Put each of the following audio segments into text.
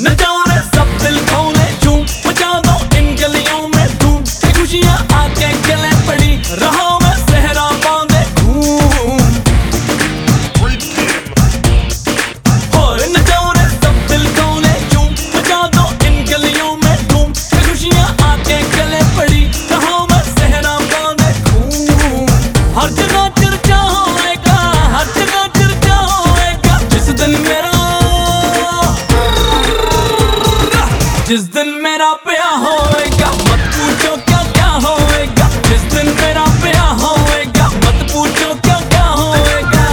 न जाने सब दिल खोले झूम मचा दो इन गलियों में धूम खुशियाँ आके गले पड़ी, रहो दिन मेरा प्या होएगा, मत पूछो क्या क्या होएगा। जिस दिन मेरा प्या होएगा, मत पूछो क्या क्या होएगा।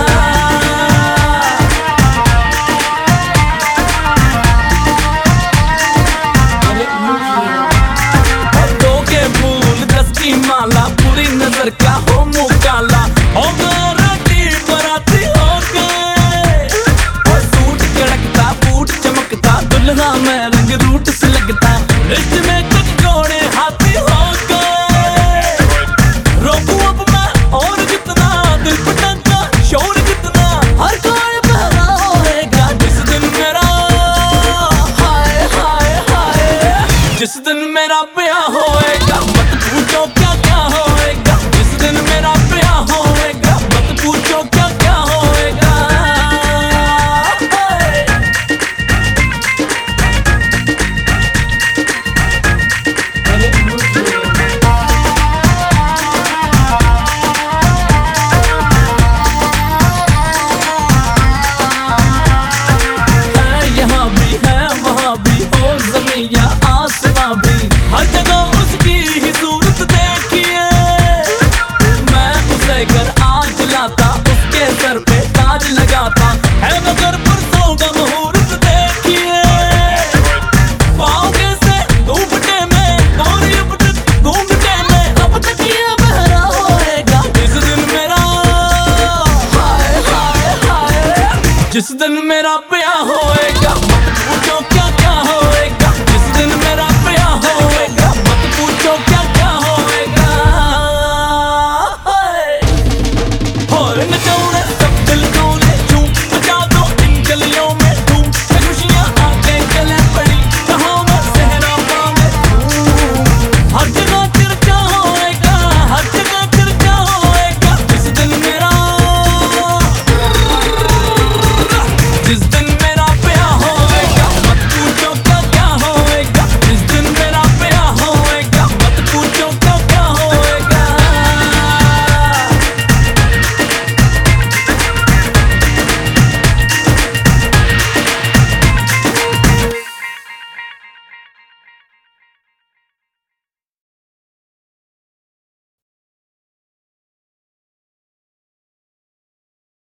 दो के फूल, दस की माला, पूरी नज़र का हो मुकाला। हो मेरा प्या होएगा। मत पूछो क्या क्या हो जिस दिन मेरा प्या होएगा, मत पूछो क्या क्या होएगा। जिस दिन मेरा प्या होएगा, मत पूछो क्या क्या होएगा।